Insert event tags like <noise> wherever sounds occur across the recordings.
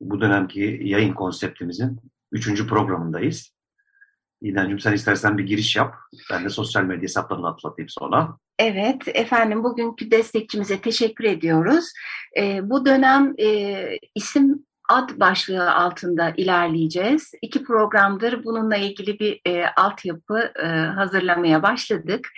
Bu dönemki yayın konseptimizin üçüncü programındayız. İdancığım sen istersen bir giriş yap. Ben de sosyal medya hesaplarını atlatayım sonra. Evet efendim bugünkü destekçimize teşekkür ediyoruz. E, bu dönem e, isim ad başlığı altında ilerleyeceğiz. İki programdır bununla ilgili bir e, altyapı e, hazırlamaya başladık.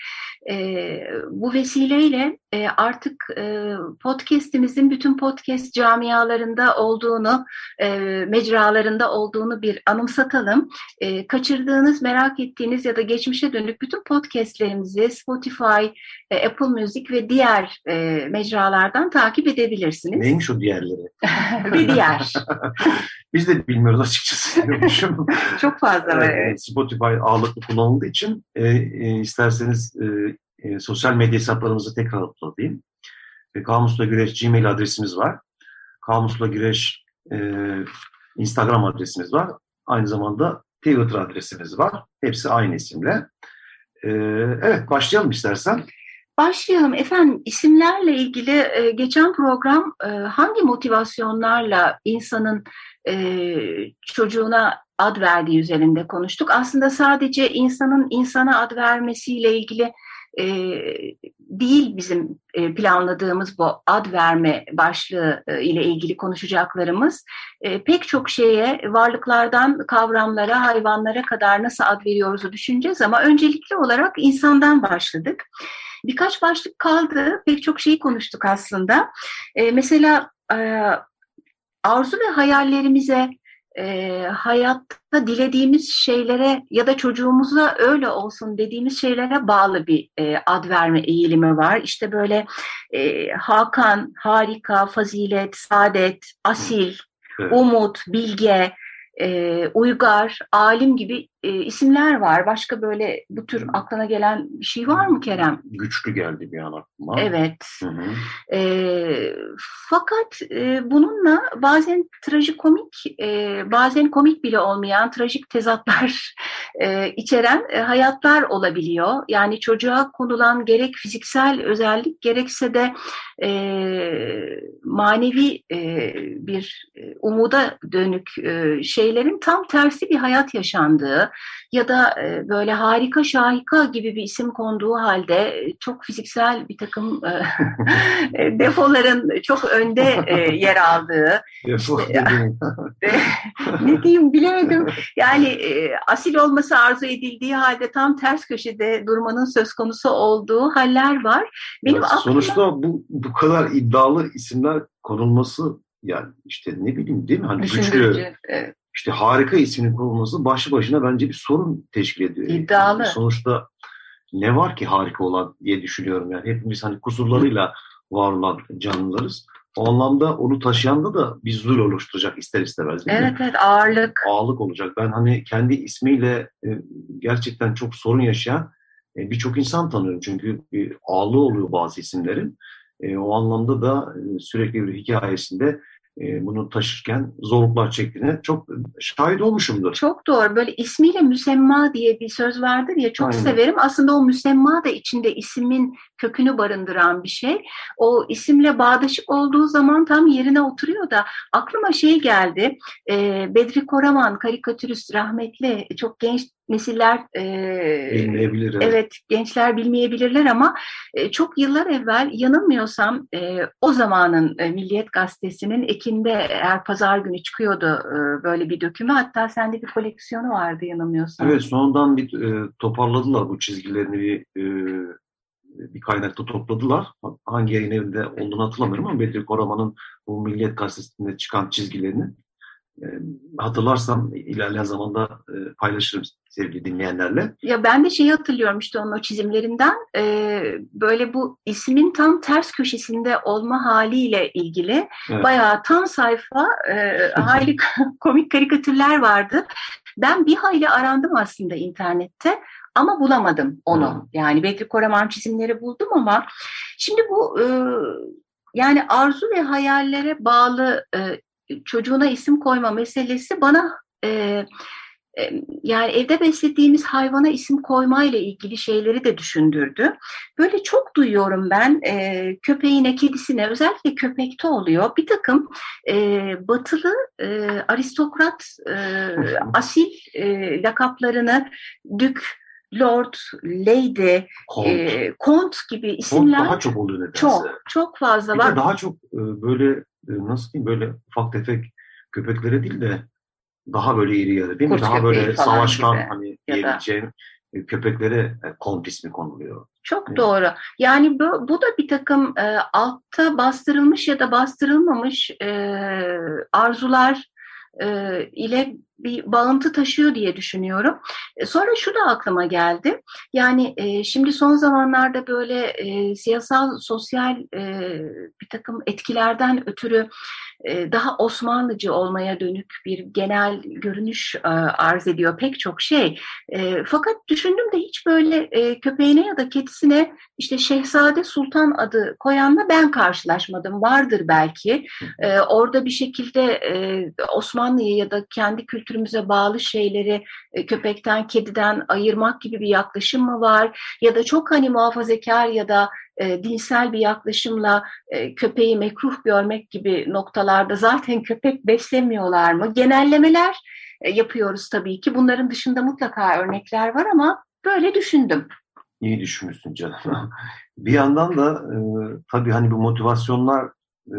E, bu vesileyle e, artık e, podcast'imizin bütün podcast camialarında olduğunu, e, mecralarında olduğunu bir anımsatalım. E, kaçırdığınız, merak ettiğiniz ya da geçmişe dönük bütün podcast'lerimizi Spotify, e, Apple Music ve diğer e, mecralardan takip edebilirsiniz. Neymiş o diğerleri? <laughs> ve diğer. <laughs> Biz de bilmiyoruz açıkçası. Çok fazla. Evet. Spotify ağırlıklı kullanıldığı için e, e, isterseniz e, e, sosyal medya hesaplarımızı tekrar hatırlatayım. E, Kamusla Güreş Gmail adresimiz var. Kamusla Güreş e, Instagram adresimiz var. Aynı zamanda Twitter adresimiz var. Hepsi aynı isimle. E, evet başlayalım istersen. Başlayalım. Efendim isimlerle ilgili e, geçen program e, hangi motivasyonlarla insanın e, çocuğuna ad verdiği üzerinde konuştuk. Aslında sadece insanın insana ad vermesiyle ilgili e, değil bizim e, planladığımız bu ad verme başlığı e, ile ilgili konuşacaklarımız. E, pek çok şeye, varlıklardan kavramlara, hayvanlara kadar nasıl ad veriyoruzu düşüneceğiz ama öncelikli olarak insandan başladık. Birkaç başlık kaldı, pek çok şeyi konuştuk aslında. E, mesela e, arzu ve hayallerimize e, hayatta dilediğimiz şeylere ya da çocuğumuza öyle olsun dediğimiz şeylere bağlı bir e, ad verme eğilimi var. İşte böyle e, Hakan, harika, fazilet, saadet, asil, evet. umut, bilge, e, uygar, alim gibi e, isimler var. Başka böyle bu tür aklına gelen bir şey var mı Kerem? Güçlü geldi bir an aklıma. Evet. Hı hı. E, fakat e, bununla bazen trajikomik, e, bazen komik bile olmayan trajik tezatlar e, içeren e, hayatlar olabiliyor. Yani çocuğa konulan gerek fiziksel özellik gerekse de e, manevi e, bir e, umuda dönük e, şeylerin tam tersi bir hayat yaşandığı ya da e, böyle harika şahika gibi bir isim konduğu halde çok fiziksel bir takım <laughs> e, defoların çok önde e, yer aldığı. Defo <laughs> ne diyeyim bilemedim. Yani e, asil olması arzu edildiği halde tam ters köşede durmanın söz konusu olduğu haller var. Benim ya, sonuçta aklımda... bu bu kadar iddialı isimler konulması yani işte ne bileyim değil mi? Hani güçlü, evet işte harika isminin konulması başlı başına bence bir sorun teşkil ediyor. İddialı. Yani sonuçta ne var ki harika olan diye düşünüyorum yani. Hepimiz hani kusurlarıyla var olan canlılarız. O anlamda onu taşıyan da bir zul oluşturacak ister istemez değil evet, mi? Evet ağırlık. Ağırlık olacak. Ben hani kendi ismiyle e, gerçekten çok sorun yaşayan e, birçok insan tanıyorum. Çünkü bir ağırlığı oluyor bazı isimlerin. E, o anlamda da sürekli bir hikayesinde e, bunu taşırken zorluklar çektiğine çok şahit olmuşumdur. Çok doğru. Böyle ismiyle müsemma diye bir söz vardır ya çok Aynen. severim. Aslında o müsemma da içinde ismin kökünü barındıran bir şey. O isimle bağdaşık olduğu zaman tam yerine oturuyor da aklıma şey geldi. E, Bedri Koraman karikatürist rahmetli çok genç nesiller e, bilmeyebilir. Evet. evet gençler bilmeyebilirler ama e, çok yıllar evvel yanılmıyorsam e, o zamanın e, Milliyet Gazetesi'nin Ekim'de eğer pazar günü çıkıyordu e, böyle bir dökümü hatta sende bir koleksiyonu vardı yanılmıyorsam. Evet sonradan bir e, toparladılar bu çizgilerini bir e, bir kaynakta topladılar. Hangi yayın evinde olduğunu hatırlamıyorum ama Bedri Koraman'ın bu Milliyet Gazetesi'nde çıkan çizgilerini hatırlarsam ilerleyen zamanda e, paylaşırım sevgili dinleyenlerle. Ya ben de şeyi hatırlıyorum işte onun o çizimlerinden e, böyle bu ismin tam ters köşesinde olma haliyle ilgili evet. bayağı tam sayfa e, <laughs> hali komik karikatürler vardı. Ben bir hayli arandım aslında internette ama bulamadım onu. Hmm. Yani Bedri Koraman çizimleri buldum ama şimdi bu e, yani arzu ve hayallere bağlı e, çocuğuna isim koyma meselesi bana e, yani evde beslediğimiz hayvana isim koyma ile ilgili şeyleri de düşündürdü. Böyle çok duyuyorum ben e, köpeğine, kedisine özellikle köpekte oluyor. Bir takım e, batılı e, aristokrat, e, asil e, lakaplarını dük, Lord, Lady, Kont, e, Kont gibi isimler Kont daha çok oluyor nedense. Çok, çok fazla bir var. daha çok e, böyle e, nasıl diyeyim böyle ufak tefek köpeklere değil de daha böyle iri yarı değil mi? Kurt daha böyle savaşkan gibi. hani diyebileceğim e, köpeklere kont ismi konuluyor. Çok evet. doğru. Yani bu, bu da bir takım e, altta bastırılmış ya da bastırılmamış e, arzular e, ile bir bağıntı taşıyor diye düşünüyorum. E, sonra şu da aklıma geldi. Yani e, şimdi son zamanlarda böyle e, siyasal, sosyal e, bir takım etkilerden ötürü daha Osmanlıcı olmaya dönük bir genel görünüş arz ediyor pek çok şey. Fakat düşündüm de hiç böyle köpeğine ya da kedisine işte Şehzade Sultan adı koyanla ben karşılaşmadım. Vardır belki. Orada bir şekilde Osmanlı'ya ya da kendi kültürümüze bağlı şeyleri köpekten, kediden ayırmak gibi bir yaklaşım mı var? Ya da çok hani muhafazakar ya da e, dinsel bir yaklaşımla e, köpeği mekruh görmek gibi noktalarda zaten köpek beslemiyorlar mı? Genellemeler e, yapıyoruz tabii ki. Bunların dışında mutlaka örnekler var ama böyle düşündüm. İyi düşünmüşsün canım. <laughs> bir yandan da e, tabii hani bu motivasyonlar e,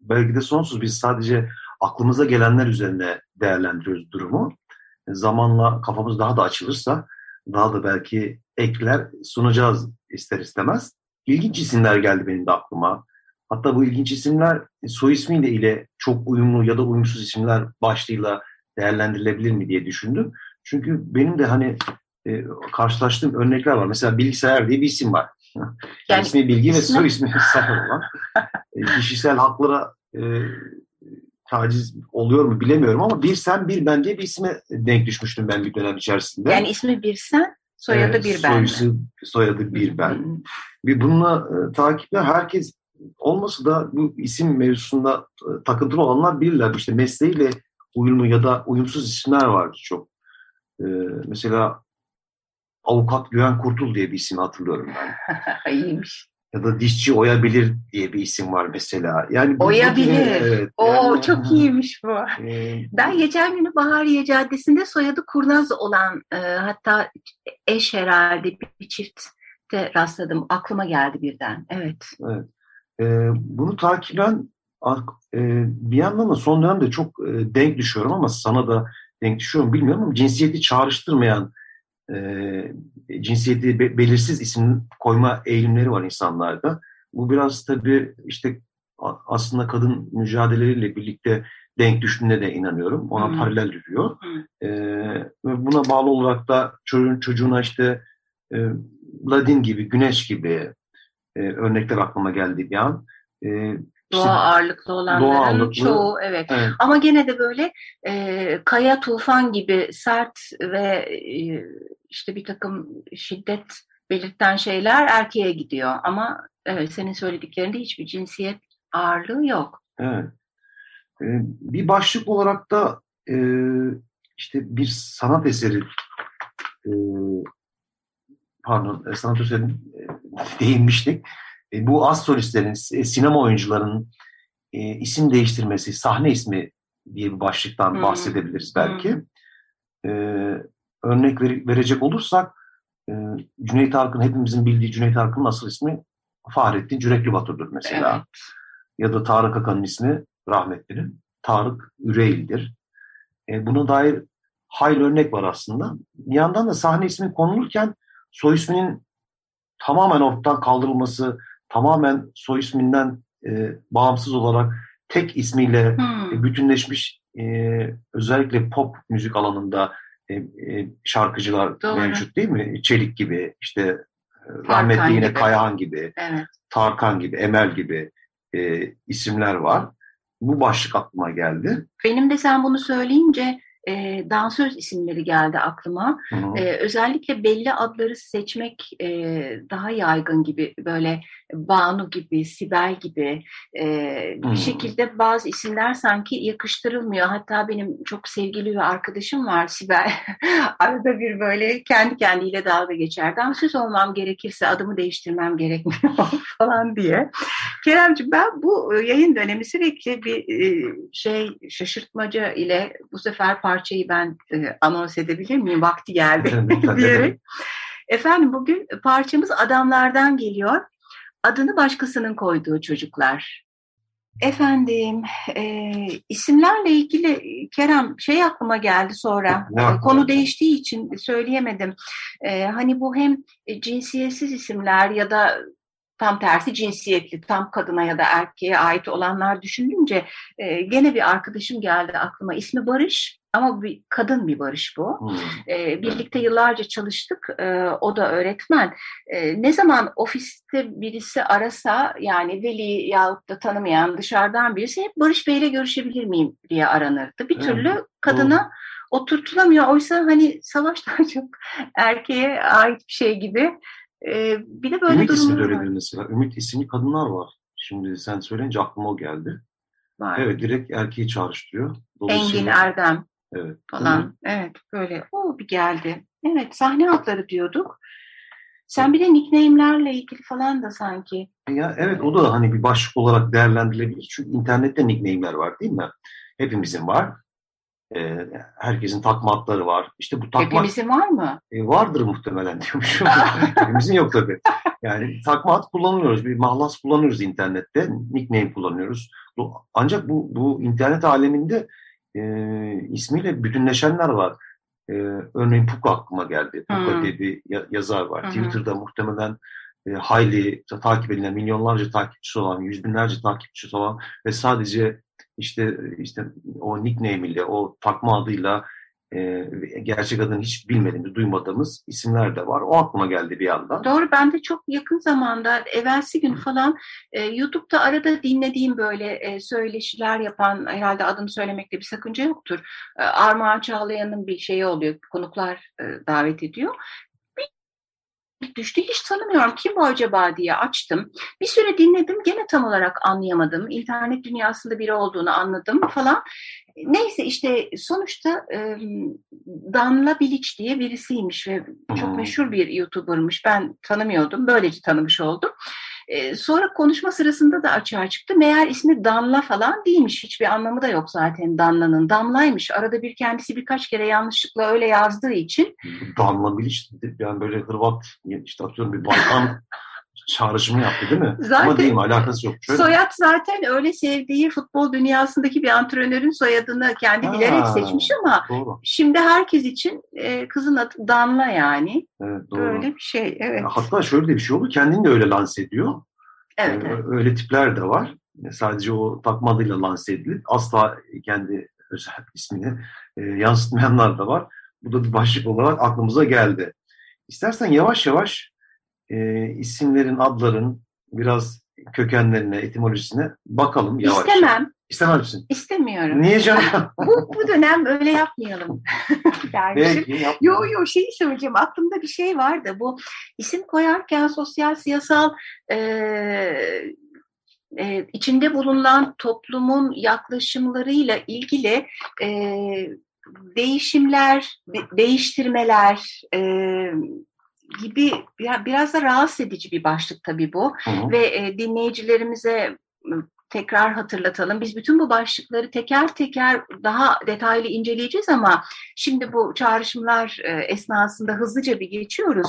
belki de sonsuz. Biz sadece aklımıza gelenler üzerine değerlendiriyoruz durumu. E, zamanla kafamız daha da açılırsa daha da belki ekler sunacağız ister istemez ilginç isimler geldi benim de aklıma. Hatta bu ilginç isimler soy ismiyle ile çok uyumlu ya da uyumsuz isimler başlığıyla değerlendirilebilir mi diye düşündüm. Çünkü benim de hani e, karşılaştığım örnekler var. Mesela bilgisayar diye bir isim var. <laughs> Yani, ismi bilgi ve soy ismi bilgisayar olan. e, kişisel haklara e, taciz oluyor mu bilemiyorum ama bir sen bir ben diye bir isme denk düşmüştüm ben bir dönem içerisinde. Yani ismi bir sen Soyadı bir ben. Soyusu, soyadı bir ben. Bir bununla e, takiple herkes olmasa da bu isim mevzusunda e, takıntılı olanlar bilirler. İşte mesleğiyle uyumlu ya da uyumsuz isimler vardı çok. E, mesela Avukat Güven Kurtul diye bir isim hatırlıyorum ben. <laughs> İyiymiş ya da dişçi oyabilir diye bir isim var mesela. Yani oyabilir. Evet, Oo yani, çok iyiymiş bu. E, ben geçen günü Bahariye Caddesi'nde soyadı Kurnaz olan e, hatta eş herhalde bir, bir çiftte rastladım. Aklıma geldi birden. Evet. Evet. E, bunu takiben e, bir yandan da son dönemde çok e, denk düşüyorum ama sana da denk düşüyorum bilmiyorum ama cinsiyeti çağrıştırmayan e, cinsiyeti be, belirsiz isim koyma eğilimleri var insanlarda. Bu biraz tabii işte aslında kadın mücadeleleriyle birlikte denk düştüğüne de inanıyorum. Ona hmm. paralel yürüyor. Hmm. E, buna bağlı olarak da çocuğun çocuğuna işte e, Ladin gibi, Güneş gibi e, örnekler aklıma geldi bir an. E, Doğa işte, ağırlıklı olanların doğa ağırlıklı, çoğu evet. evet. Ama gene de böyle e, kaya tufan gibi sert ve e, işte bir takım şiddet belirten şeyler erkeğe gidiyor. Ama evet senin söylediklerinde hiçbir cinsiyet ağırlığı yok. Evet. Ee, bir başlık olarak da e, işte bir sanat eseri e, pardon e, sanat eseri e, değinmiştik. E, bu az solistlerin, e, sinema oyuncularının e, isim değiştirmesi, sahne ismi diye bir başlıktan hmm. bahsedebiliriz belki. Hmm. E, örnek ver, verecek olursak e, Cüneyt Arkın hepimizin bildiği Cüneyt Arkın'ın asıl ismi Fahrettin Cürekli Batur'dur mesela. Evet. Ya da Tarık Akan'ın ismi rahmetlinin Tarık Üreyl'dir. E, buna dair hayli örnek var aslında. Bir yandan da sahne ismi konulurken soy isminin tamamen ortadan kaldırılması, tamamen soy isminden e, bağımsız olarak tek ismiyle hmm. bütünleşmiş e, özellikle pop müzik alanında e, e, şarkıcılar Doğru. mevcut değil mi? Çelik gibi, işte e, rahmetli yine gibi. Kayahan gibi, evet. Tarkan gibi, Emel gibi e, isimler var. Bu başlık aklıma geldi. Benim de sen bunu söyleyince e, dansöz isimleri geldi aklıma. Hı hı. E, özellikle belli adları seçmek e, daha yaygın gibi böyle Banu gibi, Sibel gibi e, bir şekilde bazı isimler sanki yakıştırılmıyor. Hatta benim çok sevgili bir arkadaşım var Sibel. <laughs> Arada bir böyle kendi kendiyle dalga geçer. Dansöz olmam gerekirse adımı değiştirmem gerekmiyor <laughs> falan diye. Keremciğim ben bu yayın dönemi sürekli bir şey şaşırtmaca ile bu sefer parçayı ben anons edebilir miyim? Vakti geldi diyerek. Efendim bugün parçamız adamlardan geliyor. Adını başkasının koyduğu çocuklar. Efendim, e, isimlerle ilgili Kerem şey aklıma geldi sonra. Ne Konu değiştiği için söyleyemedim. E, hani bu hem cinsiyetsiz isimler ya da tam tersi cinsiyetli, tam kadına ya da erkeğe ait olanlar düşününce e, gene bir arkadaşım geldi aklıma. İsmi Barış ama bir kadın bir Barış bu. Hmm. E, birlikte yıllarca çalıştık. E, o da öğretmen. E, ne zaman ofiste birisi arasa yani veli yahut da tanımayan dışarıdan birisi hep Barış Bey'le görüşebilir miyim diye aranırdı. Bir türlü hmm. kadına hmm. oturtulamıyor. Oysa hani savaş daha <laughs> çok erkeğe ait bir şey gibi. Ee, bir de böyle Ümit ismi de öyledir mesela. Ümit isimli kadınlar var. Şimdi sen söyleyince aklıma o geldi. Var. Evet direkt erkeği çağrıştırıyor. Engin Erdem evet. falan. Hı. Evet böyle o bir geldi. Evet sahne adları diyorduk. Sen bir de nickname'lerle ilgili falan da sanki. Ya evet o da hani bir başlık olarak değerlendirilebilir. Çünkü internette nickname'ler var değil mi? Hepimizin var. E, herkesin takma adları var. İşte bu takma... Hepimizin var mı? E, vardır muhtemelen diyormuşum. <laughs> Hepimizin yok tabii. Yani takma ad kullanıyoruz. Bir mahlas kullanıyoruz internette. Nickname kullanıyoruz. Ancak bu, bu internet aleminde e, ismiyle bütünleşenler var. E, örneğin Puka aklıma geldi. Puka hmm. diye bir yazar var. Hmm. Twitter'da muhtemelen e, hayli takip edilen, milyonlarca takipçisi olan, yüz binlerce takipçisi olan ve sadece işte işte o nickname ile, o takma adıyla e, gerçek adını hiç bilmediğimiz, duymadığımız isimler de var. O aklıma geldi bir anda. Doğru. Ben de çok yakın zamanda, evvelsi gün falan e, YouTube'da arada dinlediğim böyle e, söyleşiler yapan, herhalde adını söylemekte bir sakınca yoktur. E, Armağan Çağlayan'ın bir şeyi oluyor, konuklar e, davet ediyor düştü. Hiç tanımıyorum. Kim bu acaba diye açtım. Bir süre dinledim. Gene tam olarak anlayamadım. İnternet dünyasında biri olduğunu anladım falan. Neyse işte sonuçta e, Danla Bilic diye birisiymiş ve çok meşhur bir YouTuber'mış. Ben tanımıyordum. Böylece tanımış oldum. E, sonra konuşma sırasında da açığa çıktı. Meğer ismi Damla falan değilmiş. Hiçbir anlamı da yok zaten Damla'nın. Damla'ymış. Arada bir kendisi birkaç kere yanlışlıkla öyle yazdığı için. Damla Bilic yani böyle Hırvat işte atıyorum bir Balkan <laughs> çağrışımı yaptı değil mi? Zaten, Ama değil mi? Alakası yok. Şöyle. Soyad zaten öyle sevdiği futbol dünyasındaki bir antrenörün soyadını kendi ha, bilerek seçmiş ama doğru. şimdi herkes için e, kızın adı Damla yani. Evet, doğru. Böyle bir şey. Evet. Hatta şöyle de bir şey oldu. Kendini de öyle lanse ediyor. Evet, ee, evet. Öyle tipler de var. Sadece o takma adıyla lanse edilip asla kendi özel ismini e, yansıtmayanlar da var. Bu da bir başlık olarak aklımıza geldi. İstersen yavaş yavaş e, isimlerin, adların biraz kökenlerine, etimolojisine bakalım yavaş. İstemem. İstemez misin? İstemiyorum. Niye canım? <laughs> bu, bu dönem öyle yapmayalım. <laughs> Belki yo yo şeyi söyleyeceğim. Aklımda bir şey vardı. Bu isim koyarken sosyal, siyasal e, e, içinde bulunan toplumun yaklaşımlarıyla ilgili e, değişimler, de, değiştirmeler, e, gibi biraz da rahatsız edici bir başlık tabii bu. Hı hı. Ve e, dinleyicilerimize tekrar hatırlatalım. Biz bütün bu başlıkları teker teker daha detaylı inceleyeceğiz ama şimdi bu çağrışımlar e, esnasında hızlıca bir geçiyoruz.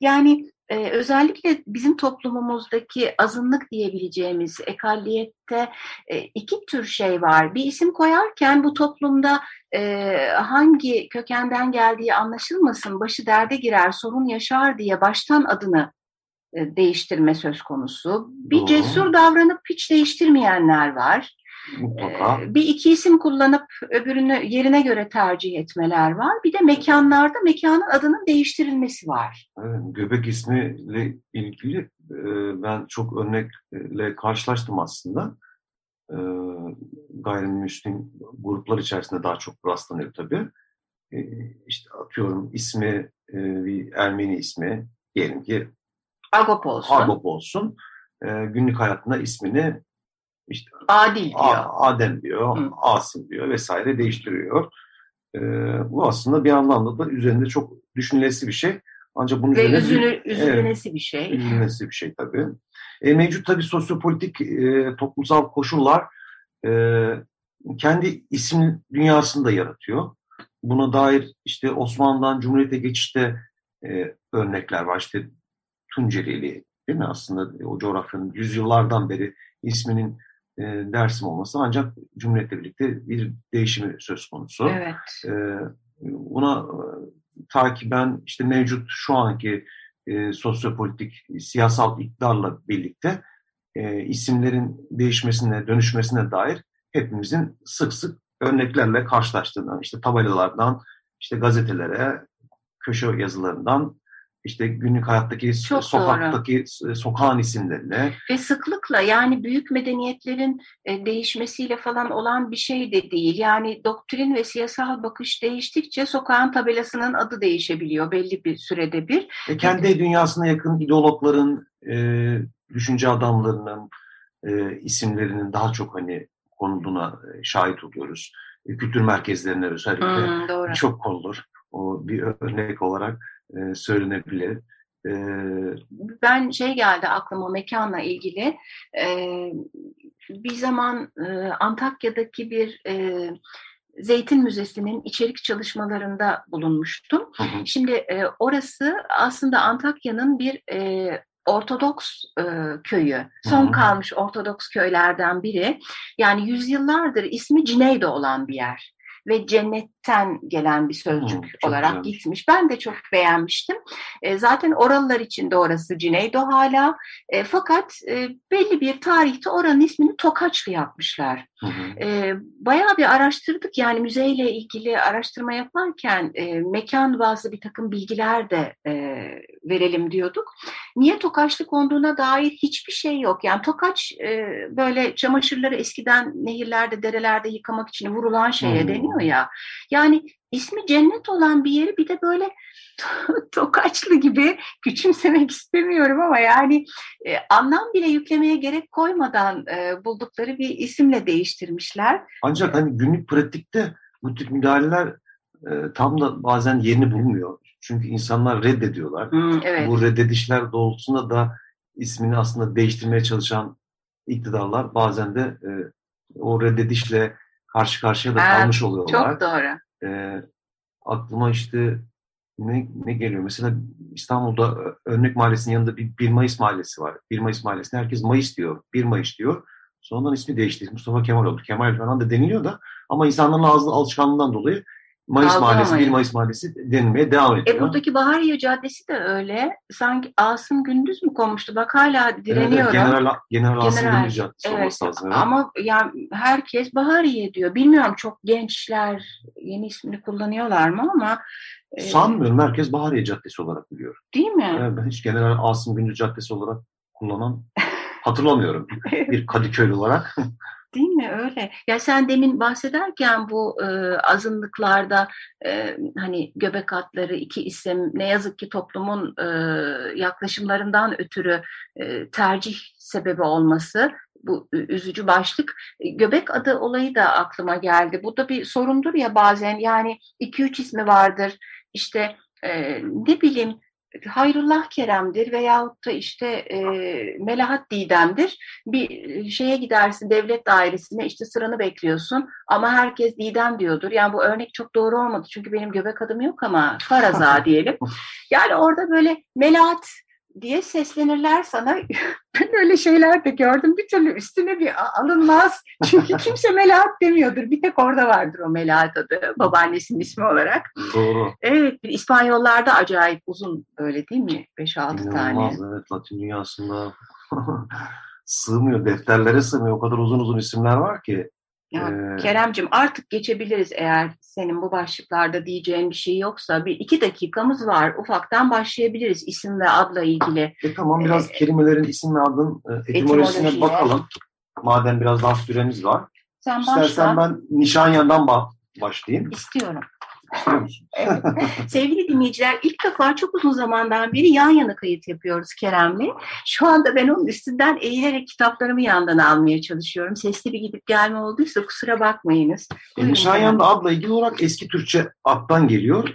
Yani e, özellikle bizim toplumumuzdaki azınlık diyebileceğimiz ekalliyette e, iki tür şey var. Bir isim koyarken bu toplumda e, hangi kökenden geldiği anlaşılmasın, başı derde girer, sorun yaşar diye baştan adını e, değiştirme söz konusu. Bir Doğru. cesur davranıp hiç değiştirmeyenler var. Mutlaka. Ee, bir iki isim kullanıp öbürünü yerine göre tercih etmeler var. Bir de mekanlarda mekanın adının değiştirilmesi var. Evet, göbek ismiyle ilgili e, ben çok örnekle karşılaştım aslında. E, gayrimüslim gruplar içerisinde daha çok rastlanıyor tabii. E, işte atıyorum ismi bir Ermeni ismi diyelim ki Agop olsun. Agop olsun. Günlük hayatında ismini işte Adil diyor. Adem diyor, Hı. Asım diyor vesaire değiştiriyor. Ee, bu aslında bir anlamda da üzerinde çok düşünülesi bir şey. Ancak bunun Ve üzülü, üzülmesi evet, bir şey. Üzülmesi bir şey tabii. E, mevcut tabii sosyopolitik e, toplumsal koşullar e, kendi isim dünyasını da yaratıyor. Buna dair işte Osmanlı'dan Cumhuriyet'e geçişte e, örnekler var. İşte Tuncelili değil mi aslında o coğrafyanın yüzyıllardan beri isminin e, Dersim olması ancak Cumhuriyet'le birlikte bir değişimi söz konusu. Evet. E, buna e, takiben işte mevcut şu anki e, sosyopolitik, siyasal iktidarla birlikte e, isimlerin değişmesine, dönüşmesine dair hepimizin sık sık örneklerle karşılaştığından, işte tabelalardan, işte gazetelere, köşe yazılarından işte günlük hayattaki Çok sokaktaki doğru. sokağın isimlerine ve sıklıkla yani büyük medeniyetlerin e, değişmesiyle falan olan bir şey de değil. Yani doktrin ve siyasal bakış değiştikçe sokağın tabelasının adı değişebiliyor belli bir sürede bir. E kendi dünyasına yakın ideologların, e, düşünce adamlarının e, isimlerinin daha çok hani konulduğuna e, şahit oluyoruz. Kültür merkezlerine özellikle hmm, çok konulur. O bir örnek olarak e, söylenebilir. E, ben şey geldi aklıma mekanla ilgili. E, bir zaman e, Antakya'daki bir e, Zeytin Müzesi'nin içerik çalışmalarında bulunmuştum. Hı hı. Şimdi e, orası aslında Antakya'nın bir e, Ortodoks e, köyü, son kalmış Ortodoks köylerden biri. Yani yüzyıllardır ismi Cineydo olan bir yer ve cennetten gelen bir sözcük hmm, olarak güzelmiş. gitmiş. Ben de çok beğenmiştim. E, zaten oralılar için de orası Cineydo hala. E, fakat e, belli bir tarihte oranın ismini Tokaçlı yapmışlar. Hı E, bayağı bir araştırdık yani müzeyle ilgili araştırma yaparken e, mekan bazı bir takım bilgiler de e, verelim diyorduk. Niye Tokaçlı konduğuna dair hiçbir şey yok. Yani Tokaç e, böyle çamaşırları eskiden nehirlerde, derelerde yıkamak için vurulan şeye hmm. deniyor ya. Yani ismi cennet olan bir yeri bir de böyle <laughs> tokaçlı gibi küçümsemek istemiyorum ama yani e, anlam bile yüklemeye gerek koymadan e, buldukları bir isimle değiştirmişler. Ancak hani günlük pratikte bu tip müdahaleler e, tam da bazen yerini bulmuyor. Çünkü insanlar reddediyorlar. Hmm, evet. Bu reddedişler doğrultusunda da ismini aslında değiştirmeye çalışan iktidarlar bazen de e, o reddedişle karşı karşıya da kalmış oluyorlar. Çok doğru. E, aklıma işte ne, ne geliyor? Mesela İstanbul'da Örnek Mahallesi'nin yanında bir 1 Mayıs Mahallesi var. 1 Mayıs Mahallesi'ne herkes Mayıs diyor. 1 Mayıs diyor. Sonradan ismi değişti. Mustafa Kemal oldu. Kemal falan da deniliyor da ama insanların ağzı alışkanlığından dolayı Mayıs Aldı Mahallesi, 1 Mayıs Mahallesi denilmeye devam ediyor. E buradaki Bahariye Caddesi de öyle. Sanki Asım Gündüz mü konmuştu? Bak hala direniyorum. Evet, General, General Asım Gündüz Caddesi evet, olması lazım. Evet. Ama yani herkes Bahariye diyor. Bilmiyorum çok gençler yeni ismini kullanıyorlar mı ama e, Sanmıyorum. Herkes Bahariye Caddesi olarak biliyor. Değil mi? Yani ben hiç General Asım Gündüz Caddesi olarak kullanan hatırlamıyorum. <laughs> bir Kadıköy olarak. Değil mi öyle? Ya sen demin bahsederken bu e, azınlıklarda e, hani göbek atları iki isim ne yazık ki toplumun e, yaklaşımlarından ötürü e, tercih sebebi olması bu üzücü başlık. E, göbek adı olayı da aklıma geldi. Bu da bir sorundur ya bazen yani iki üç ismi vardır. İşte e, ne bileyim Hayrullah Kerem'dir veyahut da işte e, Melahat Didem'dir. Bir şeye gidersin devlet dairesine işte sıranı bekliyorsun ama herkes Didem diyordur. Yani bu örnek çok doğru olmadı çünkü benim göbek adım yok ama Faraza <laughs> diyelim. Yani orada böyle Melahat diye seslenirler sana. <laughs> ben öyle şeyler de gördüm. Bir türlü üstüne bir alınmaz. Çünkü <laughs> kimse Melahat demiyordur. Bir tek orada vardır o Melahat adı. Babaannesinin ismi olarak. Doğru. Evet. İspanyollarda acayip uzun öyle değil mi? 5-6 tane. Evet. Latin dünyasında <laughs> sığmıyor. Defterlere sığmıyor. O kadar uzun uzun isimler var ki. Ya, ee, Keremcim artık geçebiliriz eğer senin bu başlıklarda diyeceğin bir şey yoksa. Bir iki dakikamız var. Ufaktan başlayabiliriz isim ve adla ilgili. E, tamam biraz ee, kelimelerin isim ve adın e, etimolojisine bakalım. Madem biraz daha süremiz var. Sen İstersen başla. ben Nişanyan'dan başlayayım. İstiyorum. Evet. <laughs> Sevgili dinleyiciler ilk defa çok uzun zamandan beri yan yana kayıt yapıyoruz Kerem'le. Şu anda ben onun üstünden eğilerek kitaplarımı yandan almaya çalışıyorum. Sesli bir gidip gelme olduysa kusura bakmayınız. E, Nişanyan'da adla ilgili olarak eski Türkçe attan geliyor.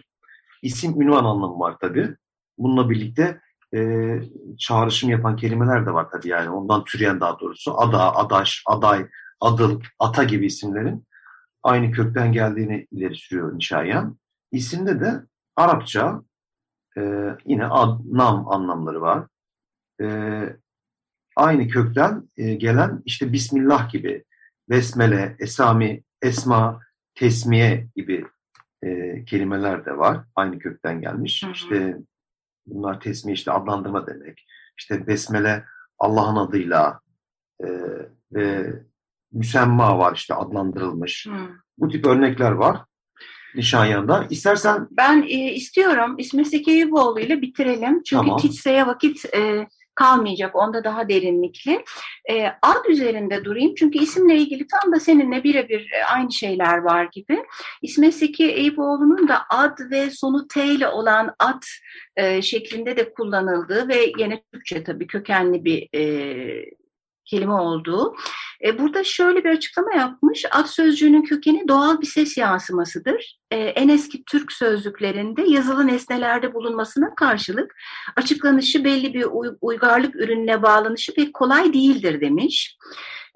İsim ünvan anlamı var tabii. Bununla birlikte e, çağrışım yapan kelimeler de var tabii yani ondan türeyen daha doğrusu. Ada, adaş, aday, adıl, ata gibi isimlerin aynı kökten geldiğini ileri sürüyor Nişayan. İsimde de Arapça e, yine ad, nam anlamları var. E, aynı kökten e, gelen işte Bismillah gibi, Besmele, Esami, Esma, Tesmiye gibi e, kelimeler de var. Aynı kökten gelmiş. Hı hı. İşte bunlar tesmiye işte adlandırma demek. İşte Besmele Allah'ın adıyla e, ve müsemma var işte adlandırılmış. Hmm. Bu tip örnekler var Nişanyan'da. İstersen... Ben e, istiyorum İsmet Zeki Eyüboğlu ile bitirelim. Çünkü tamam. Titsa'ya vakit e, kalmayacak. Onda daha derinlikli. E, ad üzerinde durayım. Çünkü isimle ilgili tam da seninle birebir e, aynı şeyler var gibi. İsmet Zeki Eyüboğlu'nun da ad ve sonu T ile olan ad e, şeklinde de kullanıldığı ve yine Türkçe tabii kökenli bir e, kelime olduğu. E, burada şöyle bir açıklama yapmış. Ad sözcüğünün kökeni doğal bir ses yansımasıdır. E, en eski Türk sözlüklerinde yazılı nesnelerde bulunmasına karşılık açıklanışı belli bir uygarlık ürününe bağlanışı pek kolay değildir demiş.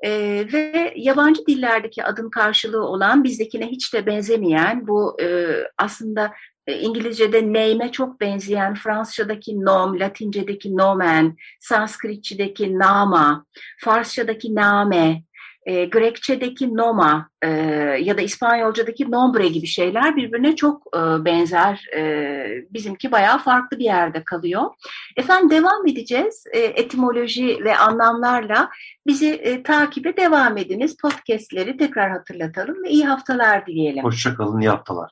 E, ve yabancı dillerdeki adın karşılığı olan bizdekine hiç de benzemeyen bu e, aslında İngilizce'de name'e çok benzeyen Fransızca'daki nom, Latince'deki nomen, Sanskritçe'deki nama, Farsça'daki name, e, Grekçe'deki noma e, ya da İspanyolca'daki nombre gibi şeyler birbirine çok e, benzer. E, bizimki bayağı farklı bir yerde kalıyor. Efendim devam edeceğiz. E, etimoloji ve anlamlarla bizi e, takibe devam ediniz. Podcast'leri tekrar hatırlatalım ve iyi haftalar dileyelim. Hoşçakalın, iyi haftalar.